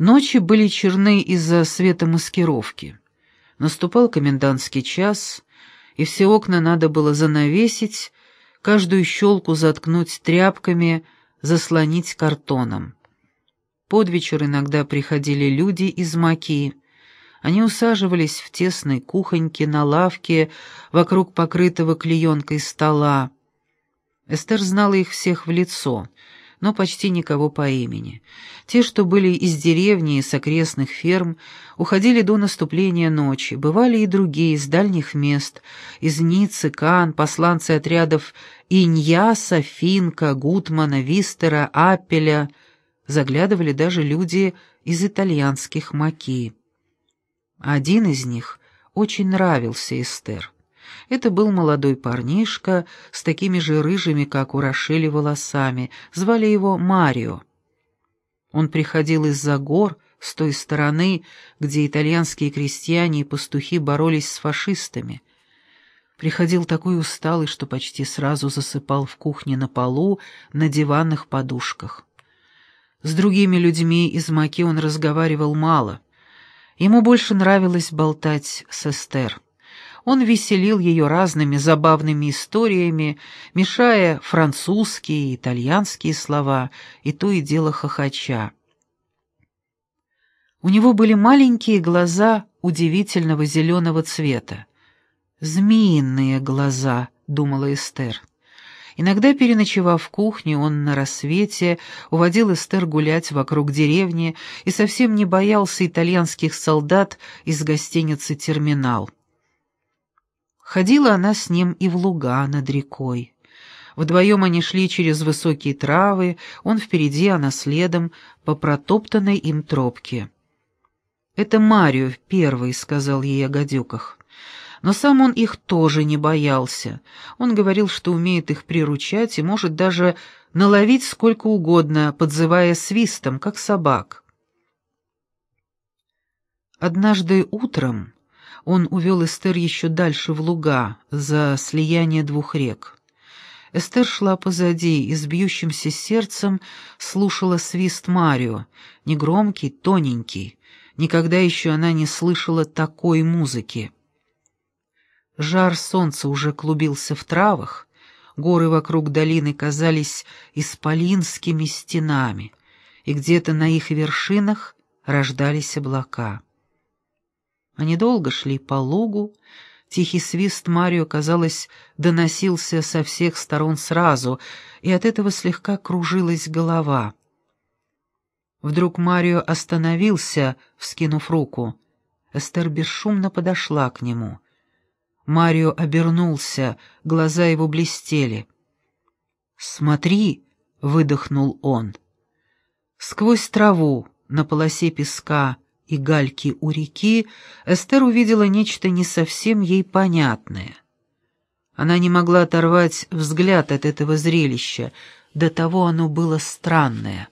Ночи были черны из-за светомаскировки. Наступал комендантский час, и все окна надо было занавесить, каждую щелку заткнуть тряпками, заслонить картоном. Под вечер иногда приходили люди из Маки. Они усаживались в тесной кухоньке на лавке вокруг покрытого клеенкой стола. Эстер знала их всех в лицо — но почти никого по имени. Те, что были из деревни и с окрестных ферм, уходили до наступления ночи. Бывали и другие, из дальних мест, из Ниццы, Кан, посланцы отрядов Иньяса, Финка, Гутмана, Вистера, Аппеля. Заглядывали даже люди из итальянских маки. Один из них очень нравился Эстер. Это был молодой парнишка с такими же рыжими, как у Рошели, волосами. Звали его Марио. Он приходил из-за гор, с той стороны, где итальянские крестьяне и пастухи боролись с фашистами. Приходил такой усталый, что почти сразу засыпал в кухне на полу, на диванных подушках. С другими людьми из Маки он разговаривал мало. Ему больше нравилось болтать с Эстер. Он веселил ее разными забавными историями, мешая французские и итальянские слова, и то и дело хохоча. У него были маленькие глаза удивительного зеленого цвета. «Змеиные глаза», — думала Эстер. Иногда, переночевав в кухне, он на рассвете уводил Эстер гулять вокруг деревни и совсем не боялся итальянских солдат из гостиницы «Терминал». Ходила она с ним и в луга над рекой. Вдвоем они шли через высокие травы, он впереди, она следом, по протоптанной им тропке. «Это Марио первый», — сказал ей о гадюках. Но сам он их тоже не боялся. Он говорил, что умеет их приручать и может даже наловить сколько угодно, подзывая свистом, как собак. Однажды утром он увел Эстер еще дальше в луга, за слияние двух рек. Эстер шла позади и с бьющимся сердцем слушала свист Марио, негромкий, тоненький. Никогда еще она не слышала такой музыки. Жар солнца уже клубился в травах, горы вокруг долины казались исполинскими стенами, и где-то на их вершинах рождались облака. Они долго шли по лугу, тихий свист Марио, казалось, доносился со всех сторон сразу, и от этого слегка кружилась голова. Вдруг Марио остановился, вскинув руку. Эстер бесшумно подошла к нему. Марио обернулся, глаза его блестели. «Смотри!» — выдохнул он. Сквозь траву, на полосе песка, и гальки у реки, Эстер увидела нечто не совсем ей понятное. Она не могла оторвать взгляд от этого зрелища, до того оно было странное.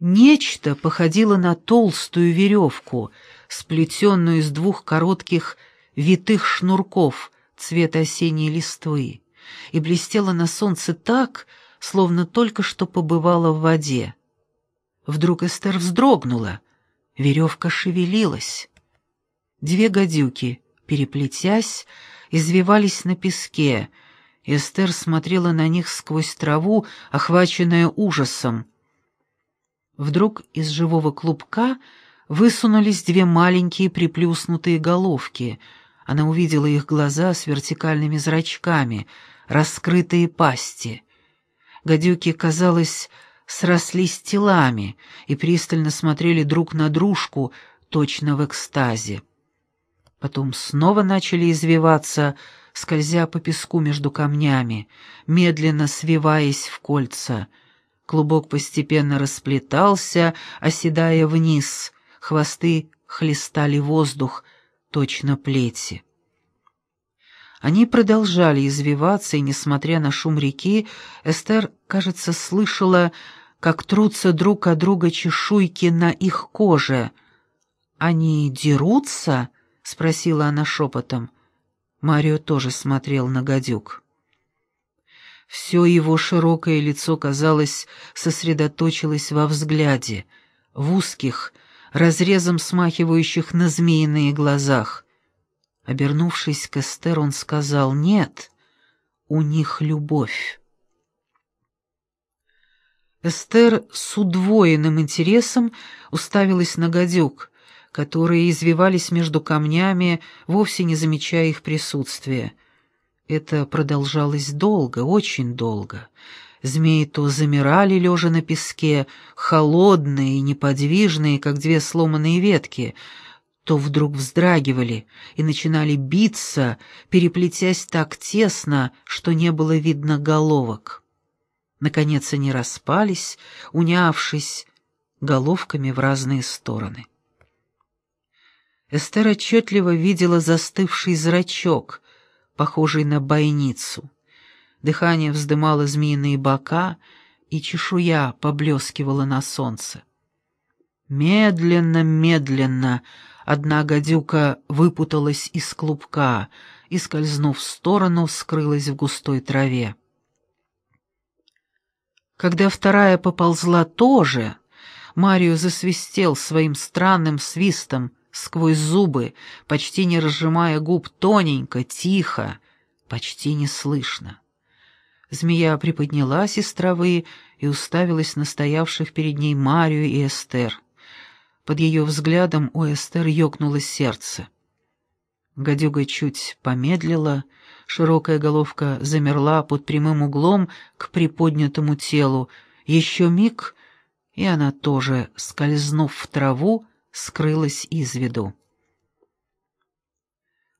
Нечто походило на толстую веревку, сплетенную из двух коротких витых шнурков цвета осенней листвы, и блестело на солнце так, словно только что побывала в воде. Вдруг Эстер вздрогнула. Веревка шевелилась. Две гадюки, переплетясь, извивались на песке. Эстер смотрела на них сквозь траву, охваченная ужасом. Вдруг из живого клубка высунулись две маленькие приплюснутые головки. Она увидела их глаза с вертикальными зрачками, раскрытые пасти. Гадюки, казалось, срослись телами и пристально смотрели друг на дружку, точно в экстазе. Потом снова начали извиваться, скользя по песку между камнями, медленно свиваясь в кольца. Клубок постепенно расплетался, оседая вниз, хвосты хлестали воздух, точно плети. Они продолжали извиваться, и, несмотря на шум реки, Эстер, кажется, слышала, как трутся друг от друга чешуйки на их коже. «Они дерутся?» — спросила она шепотом. Марио тоже смотрел на гадюк. Все его широкое лицо, казалось, сосредоточилось во взгляде, в узких, разрезом смахивающих на змеиные глазах. Обернувшись к Эстер, он сказал «Нет, у них любовь». Эстер с удвоенным интересом уставилась на гадюк, которые извивались между камнями, вовсе не замечая их присутствия. Это продолжалось долго, очень долго. Змеи то замирали, лежа на песке, холодные и неподвижные, как две сломанные ветки, то вдруг вздрагивали и начинали биться, переплетясь так тесно, что не было видно головок. Наконец они распались, унявшись головками в разные стороны. Эстер отчетливо видела застывший зрачок, похожий на бойницу. Дыхание вздымало змеиные бока, и чешуя поблескивала на солнце. Медленно, медленно одна гадюка выпуталась из клубка и, скользнув в сторону, скрылась в густой траве. Когда вторая поползла тоже, Марио засвистел своим странным свистом сквозь зубы, почти не разжимая губ, тоненько, тихо, почти неслышно. Змея приподнялась из травы и уставилась на стоявших перед ней Марию и Эстер. Под ее взглядом у Эстер ёкнуло сердце. Гадюга чуть помедлила, широкая головка замерла под прямым углом к приподнятому телу. Еще миг, и она тоже, скользнув в траву, скрылась из виду.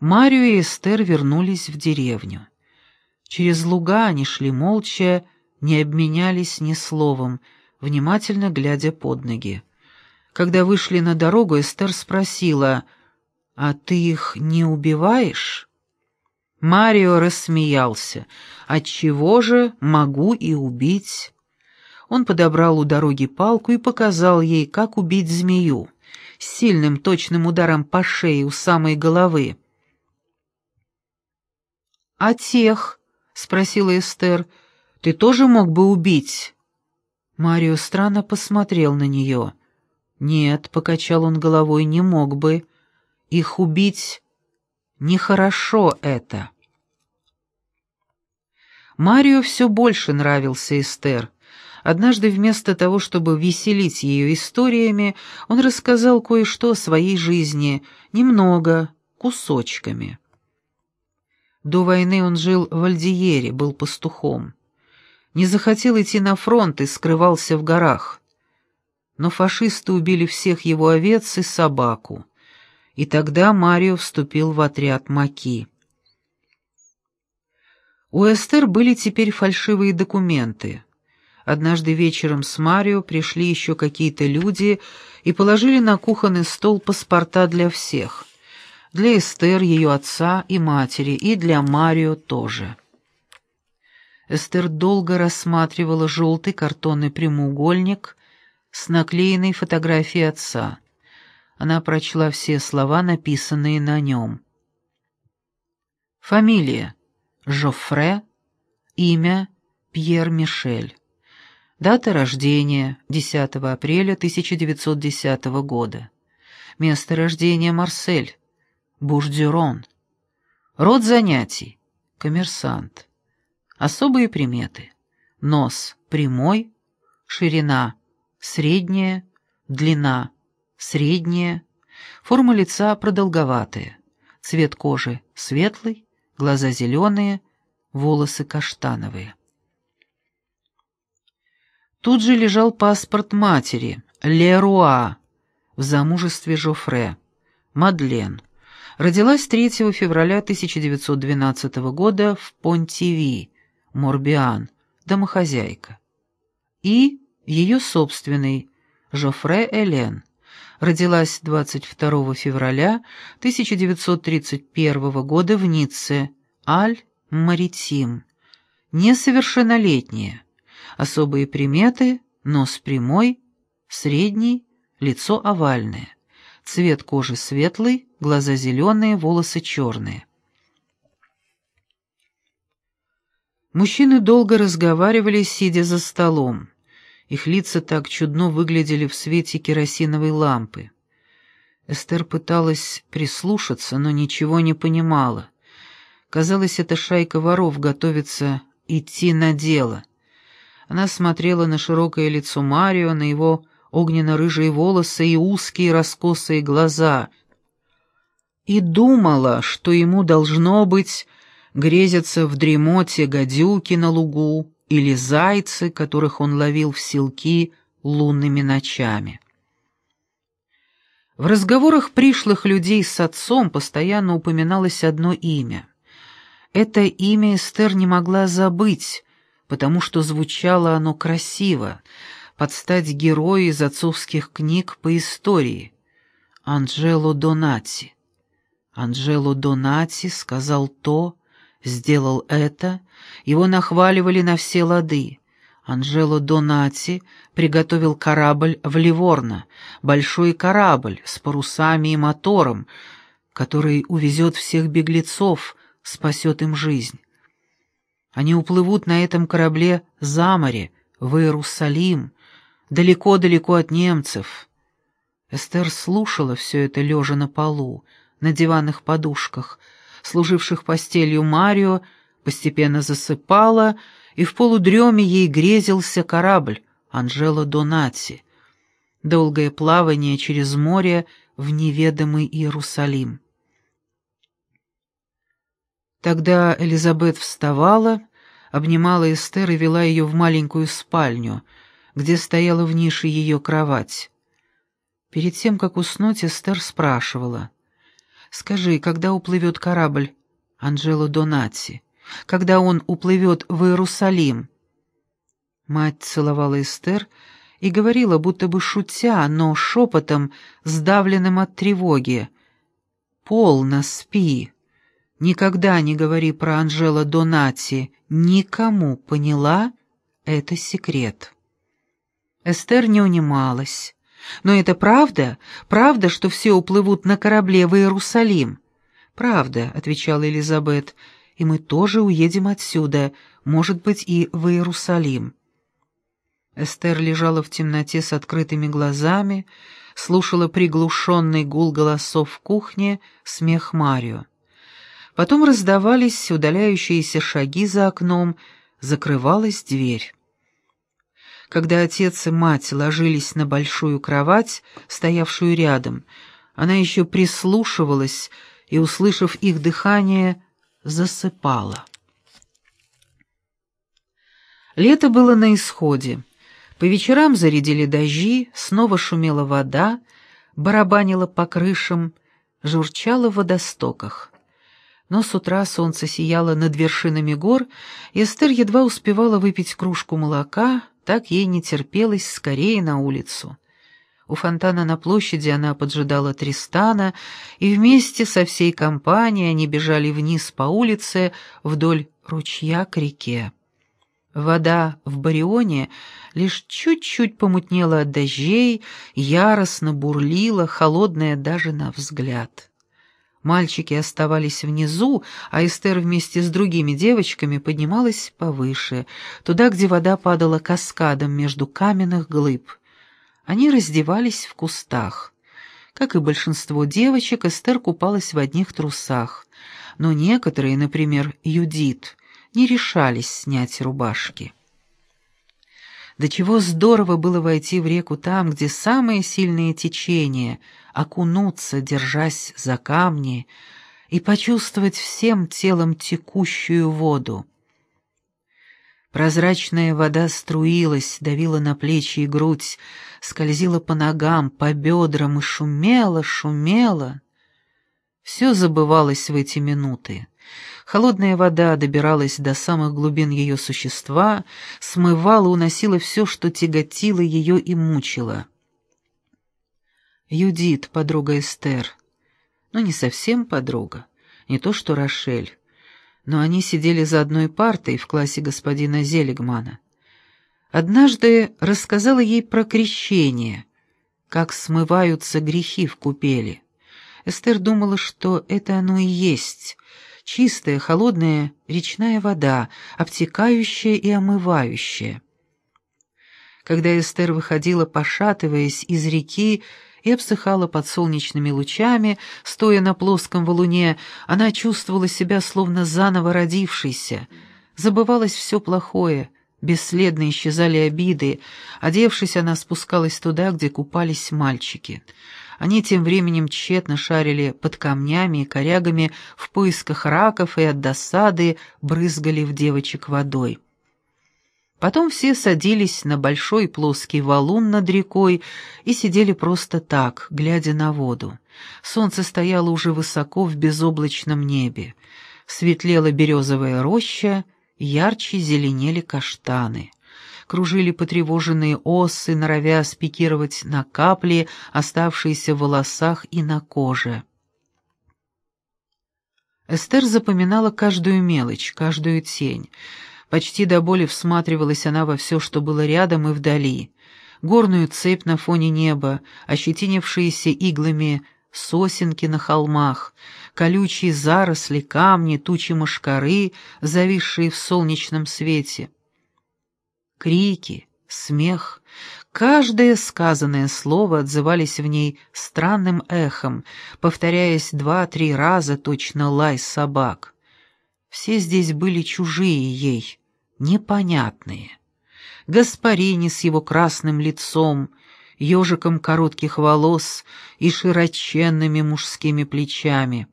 Марию и Эстер вернулись в деревню. Через луга они шли молча, не обменялись ни словом, внимательно глядя под ноги. Когда вышли на дорогу, Эстер спросила, «А ты их не убиваешь?» Марио рассмеялся. «Отчего же могу и убить?» Он подобрал у дороги палку и показал ей, как убить змею, сильным точным ударом по шее у самой головы. «А тех?» — спросила Эстер. «Ты тоже мог бы убить?» Марио странно посмотрел на нее. «Нет», — покачал он головой, — «не мог бы. Их убить нехорошо это». Марио все больше нравился Эстер. Однажды вместо того, чтобы веселить ее историями, он рассказал кое-что о своей жизни, немного, кусочками. До войны он жил в Альдиере, был пастухом. Не захотел идти на фронт и скрывался в горах. Но фашисты убили всех его овец и собаку. И тогда Марио вступил в отряд Маки. У Эстер были теперь фальшивые документы. Однажды вечером с Марио пришли еще какие-то люди и положили на кухонный стол паспорта для всех — для Эстер, ее отца и матери, и для Марио тоже. Эстер долго рассматривала желтый картонный прямоугольник с наклеенной фотографией отца. Она прочла все слова, написанные на нем. Фамилия — Жофре, имя — Пьер Мишель. Дата рождения — 10 апреля 1910 года. Место рождения — Марсель. Бурдюрон. Род занятий. Коммерсант. Особые приметы. Нос прямой, ширина средняя, длина средняя, форма лица продолговатая, цвет кожи светлый, глаза зеленые, волосы каштановые. Тут же лежал паспорт матери, Леруа, в замужестве Жофре, Мадлен. Родилась 3 февраля 1912 года в Понтиви, Морбиан, домохозяйка. И ее собственный, Жофре Элен, родилась 22 февраля 1931 года в Ницце, Аль-Маритим, несовершеннолетняя, особые приметы, нос прямой, средний, лицо овальное. Цвет кожи светлый, глаза зеленые, волосы черные. Мужчины долго разговаривали, сидя за столом. Их лица так чудно выглядели в свете керосиновой лампы. Эстер пыталась прислушаться, но ничего не понимала. Казалось, эта шайка воров готовится идти на дело. Она смотрела на широкое лицо Марио, на его огненно-рыжие волосы и узкие раскосые глаза, и думала, что ему должно быть грезятся в дремоте гадюки на лугу или зайцы, которых он ловил в селки лунными ночами. В разговорах пришлых людей с отцом постоянно упоминалось одно имя. Это имя Эстер не могла забыть, потому что звучало оно красиво, под стать герою из отцовских книг по истории. Анджело Донати. Анджело Донати сказал то, сделал это, его нахваливали на все лады. Анжело Донати приготовил корабль в Ливорно, большой корабль с парусами и мотором, который увезет всех беглецов, спасет им жизнь. Они уплывут на этом корабле за море, в Иерусалим, далеко-далеко от немцев. Эстер слушала все это лежа на полу, на диванных подушках — служивших постелью Марио, постепенно засыпала, и в полудреме ей грезился корабль Анжела Донати. Долгое плавание через море в неведомый Иерусалим. Тогда Элизабет вставала, обнимала Эстер и вела ее в маленькую спальню, где стояла в нише ее кровать. Перед тем, как уснуть, Эстер спрашивала — Скажи, когда уплывет корабль Анджело Донати? Когда он уплывет в Иерусалим?» Мать целовала Эстер и говорила, будто бы шутя, но шепотом, сдавленным от тревоги. «Полно спи. Никогда не говори про Анжела Донати. Никому, поняла? Это секрет». Эстер не унималась. Но это правда? Правда, что все уплывут на корабле в Иерусалим? Правда, отвечала Элизабет, и мы тоже уедем отсюда, может быть, и в Иерусалим. Эстер лежала в темноте с открытыми глазами, слушала приглушенный гул голосов в кухне, смех Марио. Потом раздавались удаляющиеся шаги за окном, закрывалась дверь. Когда отец и мать ложились на большую кровать, стоявшую рядом, она еще прислушивалась и, услышав их дыхание, засыпала. Лето было на исходе. По вечерам зарядили дожди, снова шумела вода, барабанила по крышам, журчала в водостоках. Но с утра солнце сияло над вершинами гор, и Эстер едва успевала выпить кружку молока, так ей не терпелось скорее на улицу. У фонтана на площади она поджидала Тристана, и вместе со всей компанией они бежали вниз по улице вдоль ручья к реке. Вода в Барионе лишь чуть-чуть помутнела от дождей, яростно бурлила, холодная даже на взгляд. Мальчики оставались внизу, а Эстер вместе с другими девочками поднималась повыше, туда, где вода падала каскадом между каменных глыб. Они раздевались в кустах. Как и большинство девочек, Эстер купалась в одних трусах, но некоторые, например, Юдит, не решались снять рубашки. До чего здорово было войти в реку там, где самые сильные течения, окунуться, держась за камни, и почувствовать всем телом текущую воду. Прозрачная вода струилась, давила на плечи и грудь, скользила по ногам, по бедрам и шумела, шумела. Все забывалось в эти минуты. Холодная вода добиралась до самых глубин ее существа, смывала, уносила все, что тяготило ее и мучило. Юдит, подруга Эстер. Ну, не совсем подруга, не то что Рошель. Но они сидели за одной партой в классе господина Зелегмана. Однажды рассказала ей про крещение, как смываются грехи в купели. Эстер думала, что это оно и есть, чистая, холодная речная вода, обтекающая и омывающая. Когда Эстер выходила, пошатываясь из реки, и обсыхала под солнечными лучами, стоя на плоском валуне, она чувствовала себя словно заново родившейся. Забывалось все плохое, бесследно исчезали обиды. Одевшись, она спускалась туда, где купались мальчики. Они тем временем тщетно шарили под камнями и корягами в поисках раков и от досады брызгали в девочек водой. Потом все садились на большой плоский валун над рекой и сидели просто так, глядя на воду. Солнце стояло уже высоко в безоблачном небе. Светлела березовая роща, ярче зеленели каштаны. Кружили потревоженные осы, норовя спикировать на капли, оставшиеся в волосах и на коже. Эстер запоминала каждую мелочь, каждую тень — Почти до боли всматривалась она во все, что было рядом и вдали. Горную цепь на фоне неба, ощетинившиеся иглами сосенки на холмах, колючие заросли, камни, тучи мошкары, зависшие в солнечном свете. Крики, смех, каждое сказанное слово отзывались в ней странным эхом, повторяясь два-три раза точно лай собак. Все здесь были чужие ей, непонятные. Гаспарини с его красным лицом, ежиком коротких волос и широченными мужскими плечами.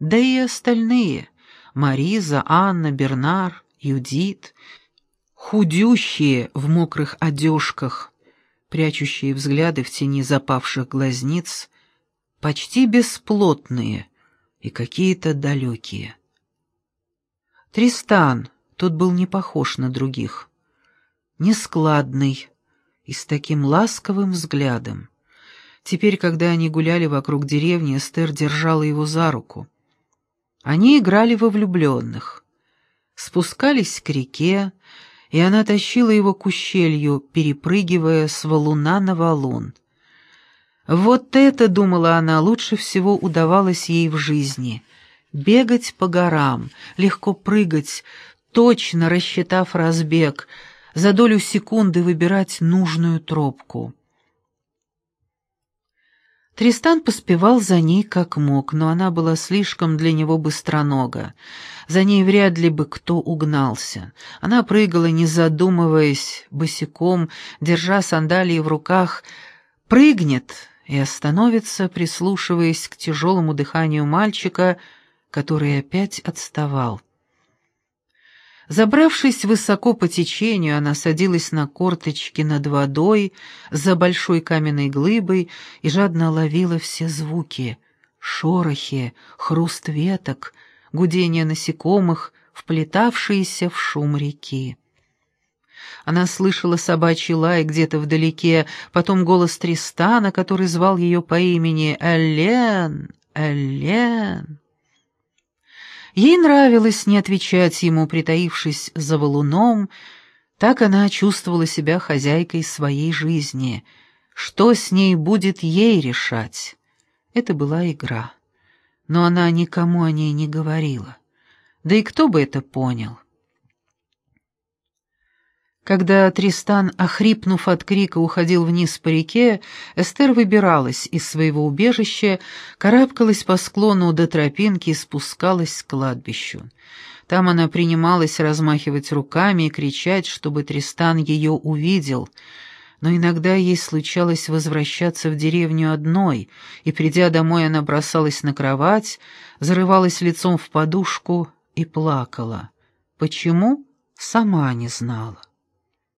Да и остальные — Мариза, Анна, Бернар, Юдит, худющие в мокрых одежках, прячущие взгляды в тени запавших глазниц, почти бесплотные и какие-то далекие. Тристан, тот был не похож на других. Нескладный и с таким ласковым взглядом. Теперь, когда они гуляли вокруг деревни, Эстер держала его за руку. Они играли во влюбленных. Спускались к реке, и она тащила его к ущелью, перепрыгивая с валуна на валун. Вот это, думала она, лучше всего удавалось ей в жизни — Бегать по горам, легко прыгать, точно рассчитав разбег, за долю секунды выбирать нужную тропку. Тристан поспевал за ней как мог, но она была слишком для него быстронога. За ней вряд ли бы кто угнался. Она прыгала, не задумываясь, босиком, держа сандалии в руках, прыгнет и остановится, прислушиваясь к тяжелому дыханию мальчика — который опять отставал. Забравшись высоко по течению, она садилась на корточки над водой за большой каменной глыбой и жадно ловила все звуки — шорохи, хруст веток, гудение насекомых, вплетавшиеся в шум реки. Она слышала собачий лай где-то вдалеке, потом голос Тристана, который звал ее по имени «Элен! Элен!» Ей нравилось не отвечать ему, притаившись за валуном, так она чувствовала себя хозяйкой своей жизни. Что с ней будет ей решать? Это была игра. Но она никому о ней не говорила. Да и кто бы это понял? Когда Тристан, охрипнув от крика, уходил вниз по реке, Эстер выбиралась из своего убежища, карабкалась по склону до тропинки и спускалась к кладбищу. Там она принималась размахивать руками и кричать, чтобы Тристан ее увидел, но иногда ей случалось возвращаться в деревню одной, и, придя домой, она бросалась на кровать, зарывалась лицом в подушку и плакала. Почему? Сама не знала.